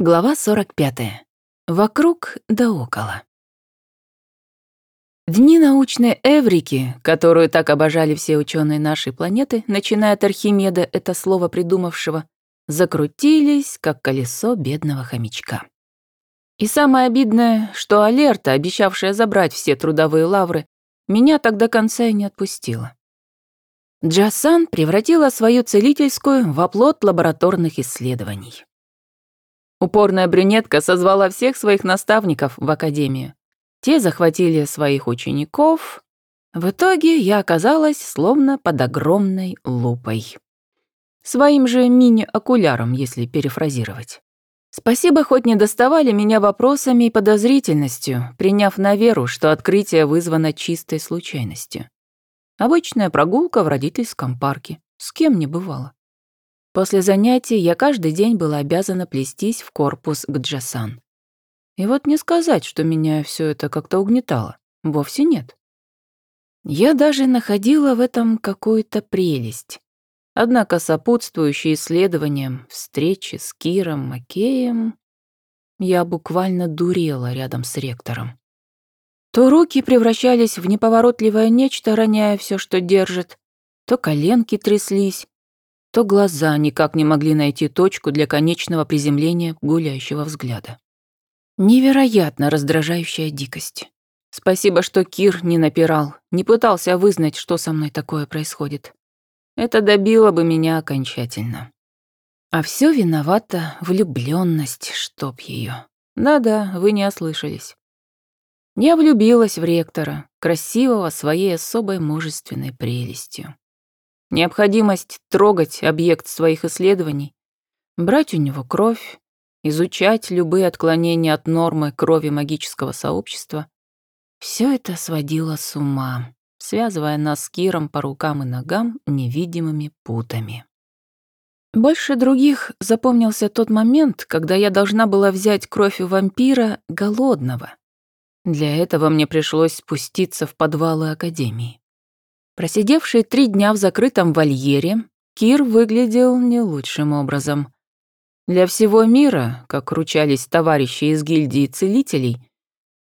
Глава 45. Вокруг да около. Дни научной эврики, которую так обожали все ученые нашей планеты, начиная от Архимеда, это слово придумавшего, закрутились, как колесо бедного хомячка. И самое обидное, что Алерта, обещавшая забрать все трудовые лавры, меня так до конца и не отпустила. Джасан превратила свою целительскую в оплот лабораторных исследований. Упорная брюнетка созвала всех своих наставников в академию. Те захватили своих учеников. В итоге я оказалась словно под огромной лупой. Своим же мини-окуляром, если перефразировать. Спасибо, хоть не доставали меня вопросами и подозрительностью, приняв на веру, что открытие вызвано чистой случайностью. Обычная прогулка в родительском парке. С кем не бывало. После занятий я каждый день была обязана плестись в корпус к Джасан. И вот не сказать, что меня все это как-то угнетало. Вовсе нет. Я даже находила в этом какую-то прелесть. Однако сопутствующие исследованиям, встречи с Киром Макеем, я буквально дурела рядом с ректором. То руки превращались в неповоротливое нечто, роняя все, что держит, то коленки тряслись, то глаза никак не могли найти точку для конечного приземления гуляющего взгляда. Невероятно раздражающая дикость. Спасибо, что Кир не напирал, не пытался вызнать, что со мной такое происходит. Это добило бы меня окончательно. А все виновата влюбленность, чтоб ее. Да-да, вы не ослышались. Я влюбилась в ректора, красивого своей особой мужественной прелестью. Необходимость трогать объект своих исследований, брать у него кровь, изучать любые отклонения от нормы крови магического сообщества — все это сводило с ума, связывая нас с Киром по рукам и ногам невидимыми путами. Больше других запомнился тот момент, когда я должна была взять кровь у вампира голодного. Для этого мне пришлось спуститься в подвалы Академии. Просидевший три дня в закрытом вольере, Кир выглядел не лучшим образом. Для всего мира, как ручались товарищи из гильдии целителей,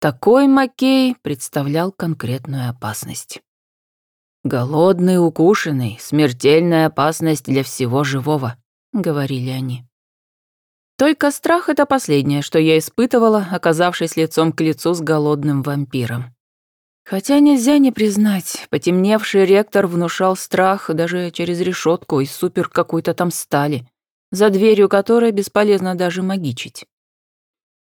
такой Маккей представлял конкретную опасность. «Голодный, укушенный, смертельная опасность для всего живого», — говорили они. Только страх — это последнее, что я испытывала, оказавшись лицом к лицу с голодным вампиром. Хотя нельзя не признать, потемневший ректор внушал страх даже через решетку из супер какой-то там стали, за дверью которой бесполезно даже магичить.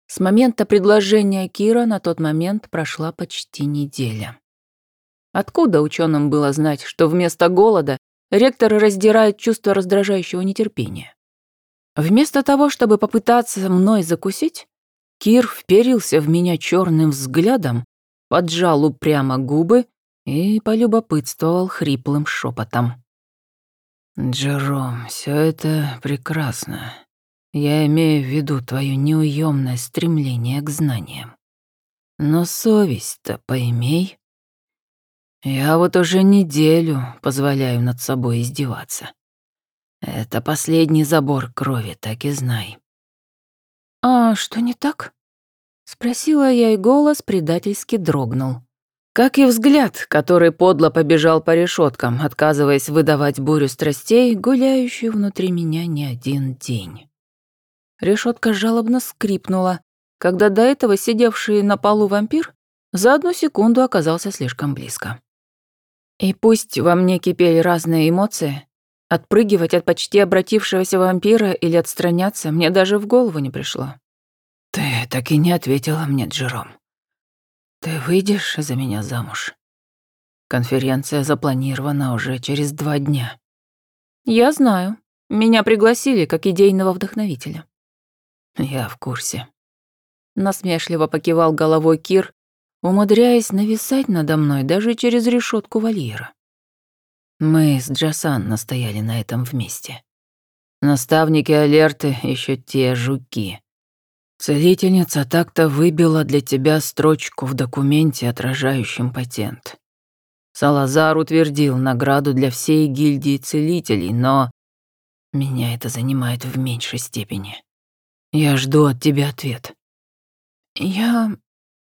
С момента предложения Кира на тот момент прошла почти неделя. Откуда ученым было знать, что вместо голода ректор раздирает чувство раздражающего нетерпения? Вместо того, чтобы попытаться мной закусить, Кир вперился в меня черным взглядом поджал упрямо губы и полюбопытствовал хриплым шепотом. «Джером, все это прекрасно. Я имею в виду твое неуемное стремление к знаниям. Но совесть-то поимей. Я вот уже неделю позволяю над собой издеваться. Это последний забор крови, так и знай». «А что не так?» Спросила я, и голос предательски дрогнул. Как и взгляд, который подло побежал по решеткам, отказываясь выдавать бурю страстей, гуляющую внутри меня не один день. Решетка жалобно скрипнула, когда до этого сидевший на полу вампир за одну секунду оказался слишком близко. И пусть во мне кипели разные эмоции, отпрыгивать от почти обратившегося вампира или отстраняться мне даже в голову не пришло. «Ты так и не ответила мне, Джером. Ты выйдешь за меня замуж? Конференция запланирована уже через два дня». «Я знаю. Меня пригласили как идейного вдохновителя». «Я в курсе». Насмешливо покивал головой Кир, умудряясь нависать надо мной даже через решетку вольера. Мы с Джасан настояли на этом вместе. Наставники Алерты еще те жуки. Целительница так-то выбила для тебя строчку в документе, отражающем патент. Салазар утвердил награду для всей гильдии целителей, но меня это занимает в меньшей степени. Я жду от тебя ответ. Я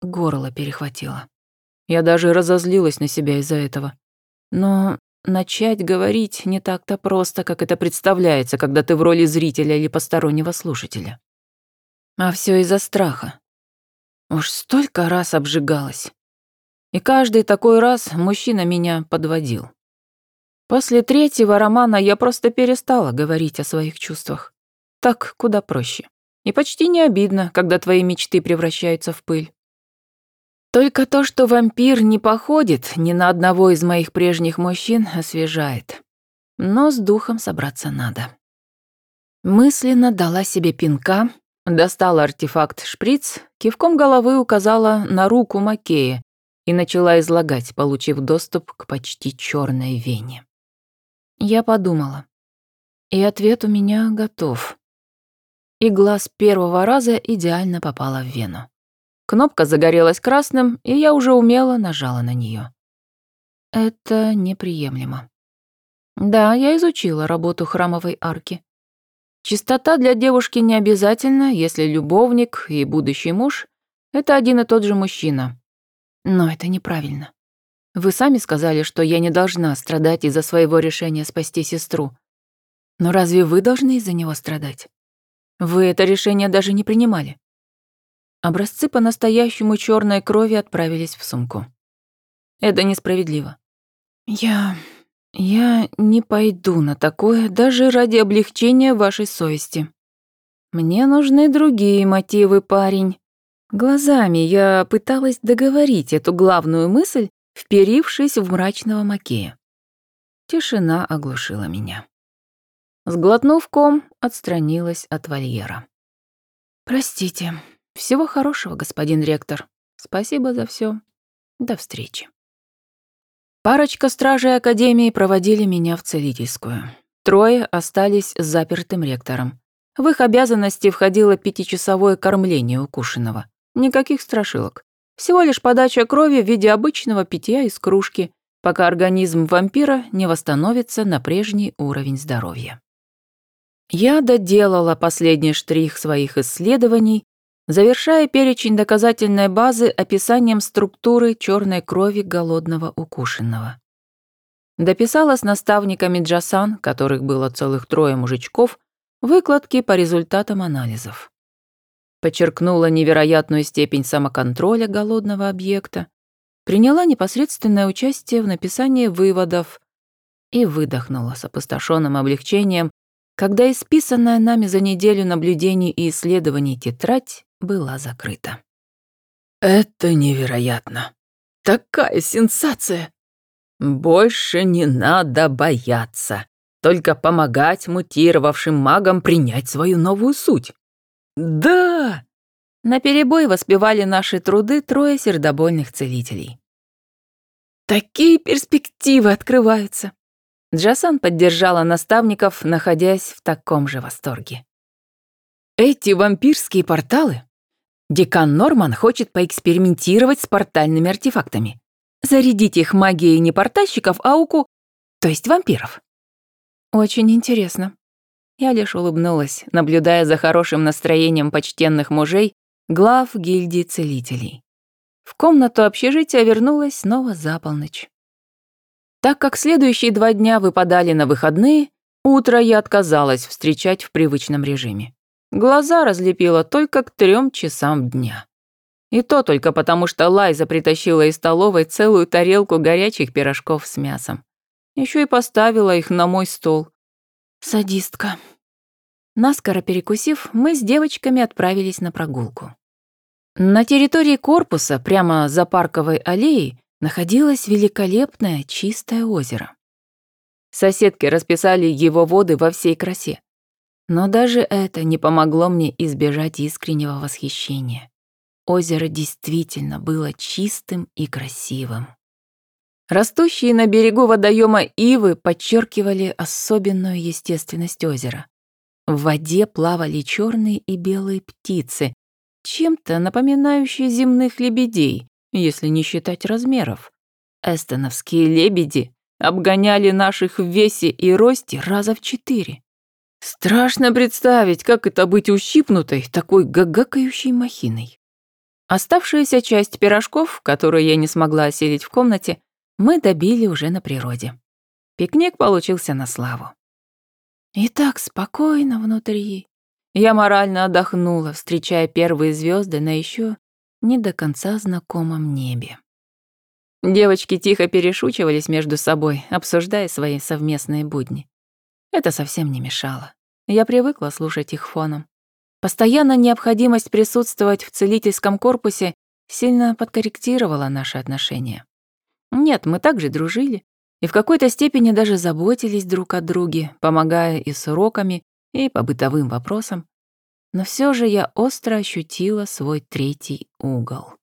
горло перехватило. Я даже разозлилась на себя из-за этого. Но начать говорить не так-то просто, как это представляется, когда ты в роли зрителя или постороннего слушателя. А все из-за страха. Уж столько раз обжигалась. И каждый такой раз мужчина меня подводил. После третьего романа я просто перестала говорить о своих чувствах. Так куда проще. И почти не обидно, когда твои мечты превращаются в пыль. Только то, что вампир не походит ни на одного из моих прежних мужчин, освежает. Но с духом собраться надо. Мысленно дала себе пинка, достала артефакт-шприц, кивком головы указала на руку Макея и начала излагать, получив доступ к почти черной вене. Я подумала. И ответ у меня готов. Игла с первого раза идеально попала в вену. Кнопка загорелась красным, и я уже умело нажала на нее. Это неприемлемо. Да, я изучила работу храмовой арки. Чистота для девушки не обязательно, если любовник и будущий муж — это один и тот же мужчина. Но это неправильно. Вы сами сказали, что я не должна страдать из-за своего решения спасти сестру. Но разве вы должны из-за него страдать? Вы это решение даже не принимали. Образцы по-настоящему черной крови отправились в сумку. Это несправедливо. Я... я не пойду на такое даже ради облегчения вашей совести. Мне нужны другие мотивы, парень. Глазами я пыталась договорить эту главную мысль, вперившись в мрачного Макея. Тишина оглушила меня. Сглотнув ком, отстранилась от вольера. «Простите. Всего хорошего, господин ректор. Спасибо за все. До встречи». Парочка стражей Академии проводили меня в целительскую. Трое остались с запертым ректором. В их обязанности входило пятичасовое кормление укушенного. Никаких страшилок. Всего лишь подача крови в виде обычного питья из кружки, пока организм вампира не восстановится на прежний уровень здоровья. Я доделала последний штрих своих исследований, завершая перечень доказательной базы описанием структуры черной крови голодного укушенного. Дописала с наставниками Джасан, которых было целых трое мужичков, выкладки по результатам анализов подчеркнула невероятную степень самоконтроля голодного объекта, приняла непосредственное участие в написании выводов и выдохнула с опустошенным облегчением, когда исписанная нами за неделю наблюдений и исследований тетрадь была закрыта. «Это невероятно! Такая сенсация! Больше не надо бояться, только помогать мутировавшим магам принять свою новую суть. «Да!» На перебой воспевали наши труды трое сердобольных целителей. «Такие перспективы открываются!» Джасан поддержала наставников, находясь в таком же восторге. «Эти вампирские порталы? Декан Норман хочет поэкспериментировать с портальными артефактами. Зарядить их магией не портальщиков, а уку... то есть вампиров. Очень интересно. Я лишь улыбнулась, наблюдая за хорошим настроением почтенных мужей, глав гильдии целителей. В комнату общежития вернулась снова за полночь. Так как следующие два дня выпадали на выходные, утро я отказалась встречать в привычном режиме. Глаза разлепила только к трем часам дня. И то только потому, что Лайза притащила из столовой целую тарелку горячих пирожков с мясом. Еще и поставила их на мой стол. Садистка. Наскоро перекусив, мы с девочками отправились на прогулку. На территории корпуса, прямо за парковой аллеей, находилось великолепное чистое озеро. Соседки расписали его воды во всей красе. Но даже это не помогло мне избежать искреннего восхищения. Озеро действительно было чистым и красивым. Растущие на берегу водоема ивы подчеркивали особенную естественность озера. В воде плавали черные и белые птицы, чем-то напоминающие земных лебедей, если не считать размеров. Эстоновские лебеди обгоняли наших в весе и росте раза в четыре. Страшно представить, как это быть ущипнутой такой гагакающей махиной. Оставшуюся часть пирожков, которую я не смогла осилить в комнате, мы добили уже на природе. Пикник получился на славу. И так спокойно внутри. Я морально отдохнула, встречая первые звезды на еще не до конца знакомом небе. Девочки тихо перешучивались между собой, обсуждая свои совместные будни. Это совсем не мешало. Я привыкла слушать их фоном. Постоянная необходимость присутствовать в целительском корпусе сильно подкорректировала наши отношения. Нет, мы также дружили и в какой-то степени даже заботились друг о друге, помогая и с уроками, и по бытовым вопросам. Но все же я остро ощутила свой третий угол.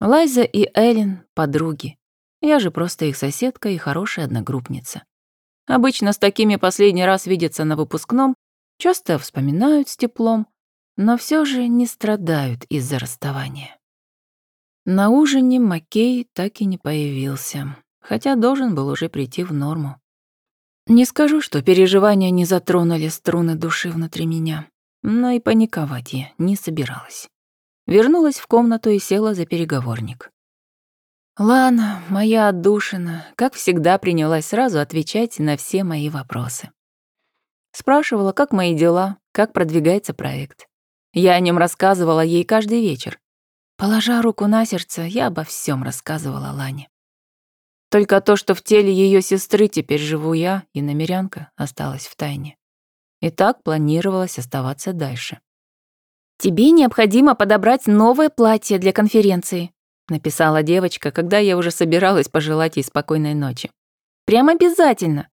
Лайза и Эллен — подруги. Я же просто их соседка и хорошая одногруппница. Обычно с такими последний раз видятся на выпускном, часто вспоминают с теплом, но все же не страдают из-за расставания. На ужине Маккей так и не появился, хотя должен был уже прийти в норму. Не скажу, что переживания не затронули струны души внутри меня, но и паниковать я не собиралась. Вернулась в комнату и села за переговорник. Лана, моя отдушина, как всегда принялась сразу отвечать на все мои вопросы. Спрашивала, как мои дела, как продвигается проект. Я о нем рассказывала ей каждый вечер. Положа руку на сердце, я обо всем рассказывала Лане. Только то, что в теле ее сестры теперь живу я, и намерянка, осталось в тайне. И так планировалось оставаться дальше. «Тебе необходимо подобрать новое платье для конференции», написала девочка, когда я уже собиралась пожелать ей спокойной ночи. Прям обязательно.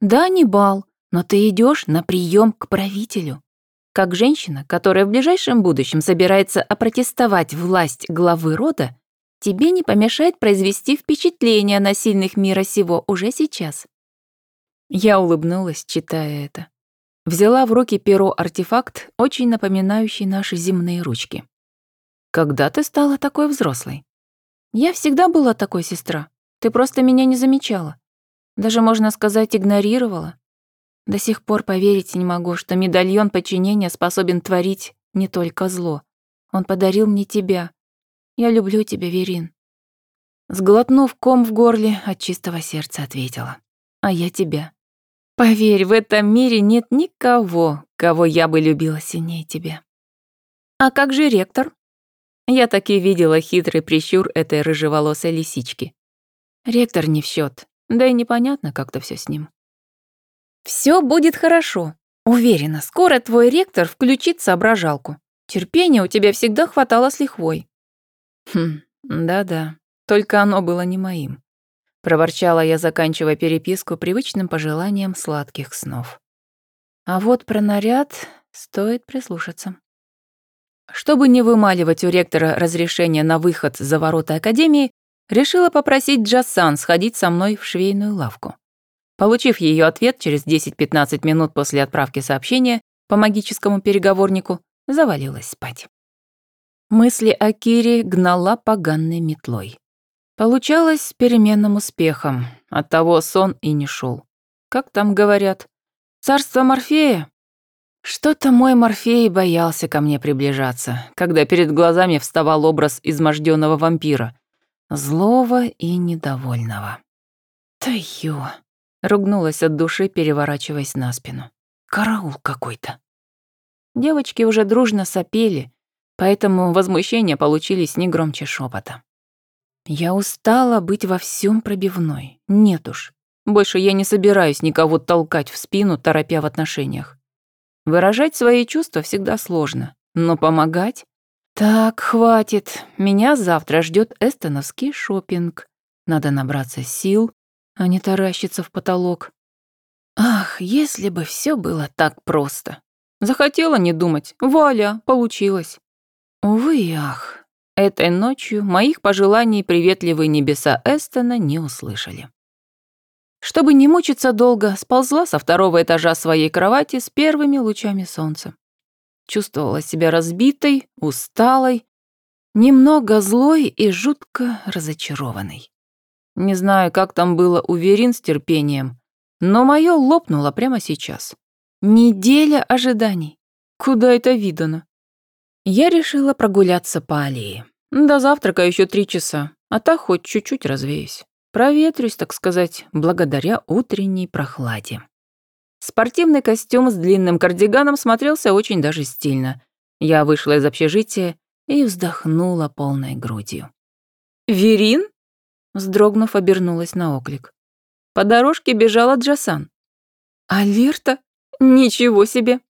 Да, не бал, но ты идешь на прием к правителю. Как женщина, которая в ближайшем будущем собирается опротестовать власть главы рода, тебе не помешает произвести впечатление на сильных мира сего уже сейчас. Я улыбнулась, читая это. Взяла в руки перо-артефакт, очень напоминающий наши земные ручки. «Когда ты стала такой взрослой?» Я всегда была такой сестра. Ты просто меня не замечала. Даже, можно сказать, игнорировала. До сих пор поверить не могу, что медальон подчинения способен творить не только зло. Он подарил мне тебя. Я люблю тебя, Верин. Сглотнув ком в горле, от чистого сердца ответила. А я тебя. Поверь, в этом мире нет никого, кого я бы любила сильнее тебя. А как же ректор? Я так и видела хитрый прищур этой рыжеволосой лисички. Ректор не в счет, да и непонятно как-то все с ним. Все будет хорошо. Уверена, скоро твой ректор включит соображалку. Терпения у тебя всегда хватало с лихвой. Хм, да-да, только оно было не моим. Проворчала я, заканчивая переписку привычным пожеланием сладких снов. А вот про наряд стоит прислушаться. Чтобы не вымаливать у ректора разрешение на выход за ворота Академии, решила попросить Джасан сходить со мной в швейную лавку. Получив ее ответ через 10-15 минут после отправки сообщения по магическому переговорнику, завалилась спать. Мысли о Кире гнала поганной метлой. Получалось с переменным успехом, оттого сон и не шел. Как там говорят, царство Морфея что-то мой Морфей боялся ко мне приближаться, когда перед глазами вставал образ изможденного вампира, злого и недовольного. «Таю!» — ругнулась от души, переворачиваясь на спину. «Караул какой-то!» Девочки уже дружно сопели, поэтому возмущения получились не громче шепота. Я устала быть во всем пробивной. Нет уж. Больше я не собираюсь никого толкать в спину, торопя в отношениях. Выражать свои чувства всегда сложно, но помогать? Так, хватит. Меня завтра ждет эстоновский шопинг. Надо набраться сил, а не таращиться в потолок. Ах, если бы все было так просто. Захотела не думать. Вуаля, получилось. Увы и ах. Этой ночью моих пожеланий приветливые небеса Эстона не услышали. Чтобы не мучиться долго, сползла со второго этажа своей кровати с первыми лучами солнца. Чувствовала себя разбитой, усталой, немного злой и жутко разочарованной. Не знаю, как там было у Верин с терпением, но моё лопнуло прямо сейчас. Неделя ожиданий. Куда это видано? Я решила прогуляться по аллее. До завтрака еще три часа, а так хоть чуть-чуть развеюсь. Проветрюсь, так сказать, благодаря утренней прохладе. Спортивный костюм с длинным кардиганом смотрелся очень даже стильно. Я вышла из общежития и вздохнула полной грудью. «Верин?» Вздрогнув, обернулась на оклик. По дорожке бежала Джасан. «Алерта? Ничего себе!»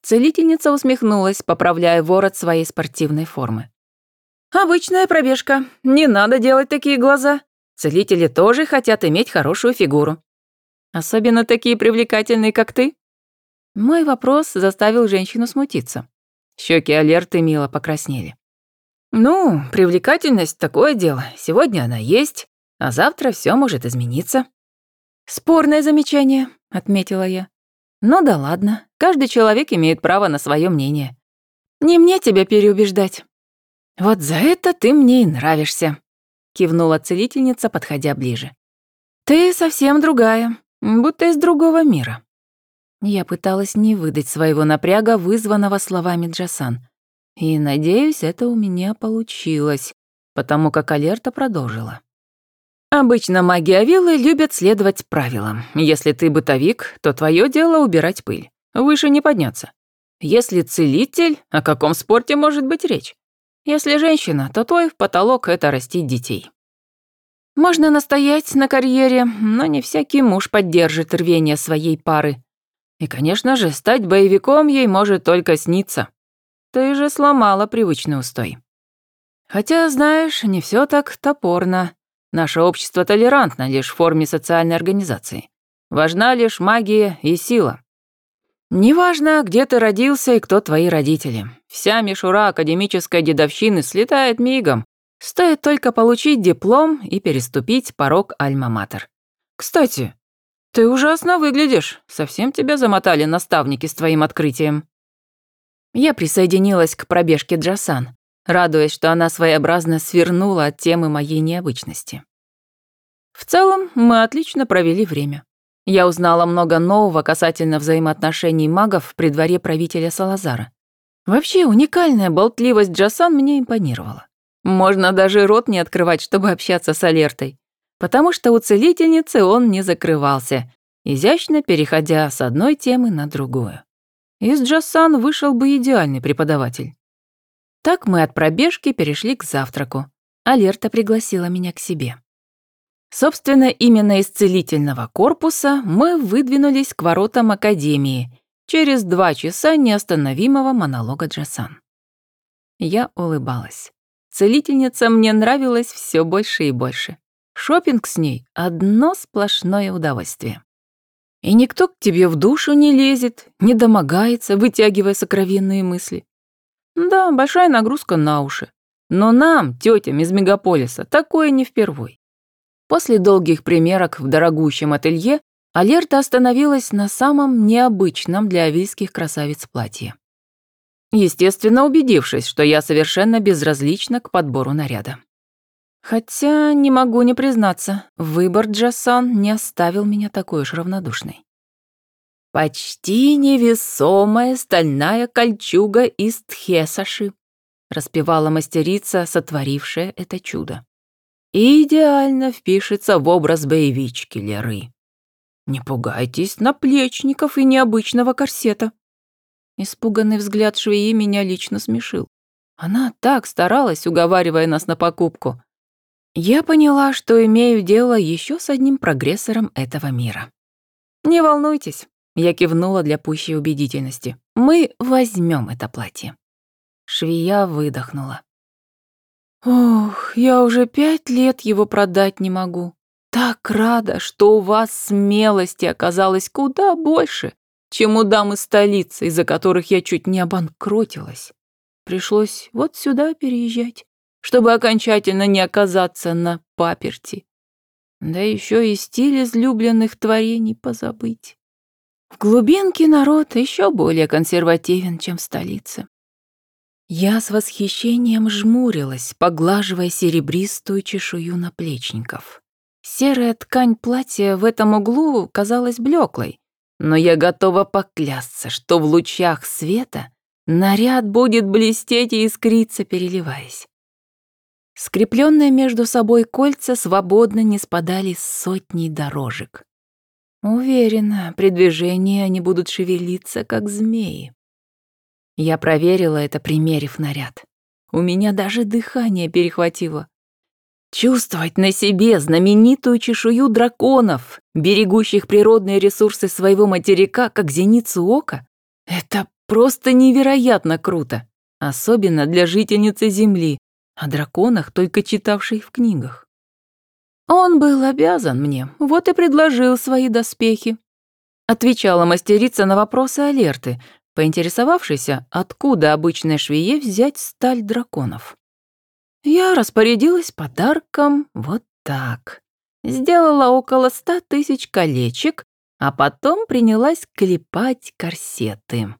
Целительница усмехнулась, поправляя ворот своей спортивной формы. «Обычная пробежка. Не надо делать такие глаза. Целители тоже хотят иметь хорошую фигуру. Особенно такие привлекательные, как ты?» Мой вопрос заставил женщину смутиться. Щеки Алерты мило покраснели. «Ну, привлекательность — такое дело. Сегодня она есть, а завтра все может измениться». «Спорное замечание», — отметила я. Ну да ладно, каждый человек имеет право на свое мнение. Не мне тебя переубеждать. Вот за это ты мне и нравишься, кивнула целительница, подходя ближе. Ты совсем другая, будто из другого мира. Я пыталась не выдать своего напряга, вызванного словами Джасан. И, надеюсь, это у меня получилось, потому как Алерта продолжила. Обычно маги Авилы любят следовать правилам. Если ты бытовик, то твое дело убирать пыль. Выше не подняться. Если целитель, о каком спорте может быть речь? Если женщина, то твой потолок — это растить детей. Можно настоять на карьере, но не всякий муж поддержит рвение своей пары. И, конечно же, стать боевиком ей может только сниться. Ты же сломала привычный устой. Хотя, знаешь, не все так топорно. Наше общество толерантно лишь в форме социальной организации. Важна лишь магия и сила. Неважно, где ты родился и кто твои родители. Вся мишура академической дедовщины слетает мигом. Стоит только получить диплом и переступить порог Альма-Матер. Кстати, ты ужасно выглядишь. Совсем тебя замотали наставники с твоим открытием. Я присоединилась к пробежке Джасан радуясь, что она своеобразно свернула от темы моей необычности. В целом, мы отлично провели время. Я узнала много нового касательно взаимоотношений магов при дворе правителя Салазара. Вообще, уникальная болтливость Джасан мне импонировала. Можно даже рот не открывать, чтобы общаться с Алертой, потому что у целительницы он не закрывался, изящно переходя с одной темы на другую. Из Джасан вышел бы идеальный преподаватель. Так мы от пробежки перешли к завтраку. Алерта пригласила меня к себе. Собственно, именно из целительного корпуса мы выдвинулись к воротам Академии через два часа неостановимого монолога Джасан. Я улыбалась. Целительница мне нравилась все больше и больше. Шопинг с ней — одно сплошное удовольствие. И никто к тебе в душу не лезет, не домогается, вытягивая сокровенные мысли. Да, большая нагрузка на уши. Но нам, тетям из мегаполиса, такое не впервой. После долгих примерок в дорогущем ателье Алерта остановилась на самом необычном для авильских красавиц платье. Естественно, убедившись, что я совершенно безразлична к подбору наряда. Хотя не могу не признаться, выбор Джасан не оставил меня такой уж равнодушной. «Почти невесомая стальная кольчуга из Тхесаши», распевала мастерица, сотворившая это чудо. «Идеально впишется в образ боевички Леры. Не пугайтесь наплечников и необычного корсета». Испуганный взгляд швеи меня лично смешил. Она так старалась, уговаривая нас на покупку. Я поняла, что имею дело еще с одним прогрессором этого мира. «Не волнуйтесь, я кивнула для пущей убедительности. «Мы возьмем это платье». Швея выдохнула. «Ох, я уже пять лет его продать не могу. Так рада, что у вас смелости оказалось куда больше, чем у дамы столицы, из-за которых я чуть не обанкротилась. Пришлось вот сюда переезжать, чтобы окончательно не оказаться на паперти. Да еще и стиль излюбленных творений позабыть. В глубинке народ еще более консервативен, чем в столице. Я с восхищением жмурилась, поглаживая серебристую чешую наплечников. Серая ткань платья в этом углу казалась блеклой, но я готова поклясться, что в лучах света наряд будет блестеть и искриться, переливаясь. Скрепленные между собой кольца свободно не спадали с сотней дорожек. Уверена, при движении они будут шевелиться, как змеи. Я проверила это, примерив наряд. У меня даже дыхание перехватило. Чувствовать на себе знаменитую чешую драконов, берегущих природные ресурсы своего материка, как зеницу ока, это просто невероятно круто, особенно для жительницы Земли, о драконах, только читавшей в книгах. Он был обязан мне, вот и предложил свои доспехи. Отвечала мастерица на вопросы Алерты, поинтересовавшейся, откуда обычной швее взять сталь драконов. Я распорядилась подарком вот так. Сделала около ста тысяч колечек, а потом принялась клепать корсеты.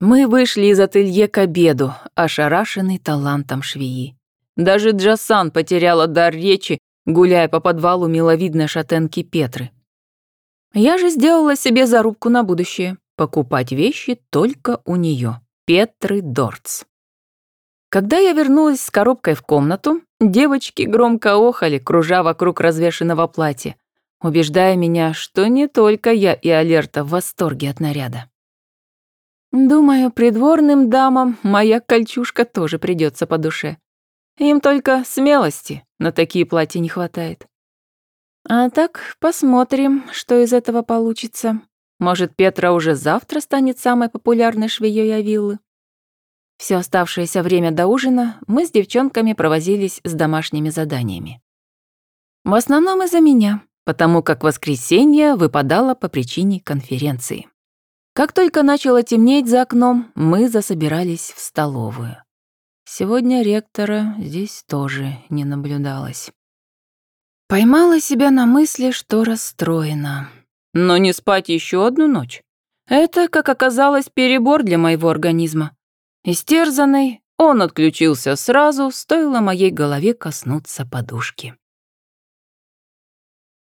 Мы вышли из ателье к обеду, ошарашенный талантом швеи. Даже Джасан потеряла дар речи, гуляя по подвалу миловидной шатенки Петры. Я же сделала себе зарубку на будущее — покупать вещи только у нее, Петры Дорц. Когда я вернулась с коробкой в комнату, девочки громко охали, кружа вокруг развешенного платья, убеждая меня, что не только я и Алерта в восторге от наряда. Думаю, придворным дамам моя кольчушка тоже придется по душе. Им только смелости на такие платья не хватает. А так, посмотрим, что из этого получится. Может, Петра уже завтра станет самой популярной швеей Авиллы. Все оставшееся время до ужина мы с девчонками провозились с домашними заданиями. В основном из-за меня, потому как воскресенье выпадало по причине конференции. Как только начало темнеть за окном, мы засобирались в столовую. Сегодня ректора здесь тоже не наблюдалось. Поймала себя на мысли, что расстроена. Но не спать еще одну ночь. Это, как оказалось, перебор для моего организма. Истерзанный, он отключился сразу, стоило моей голове коснуться подушки.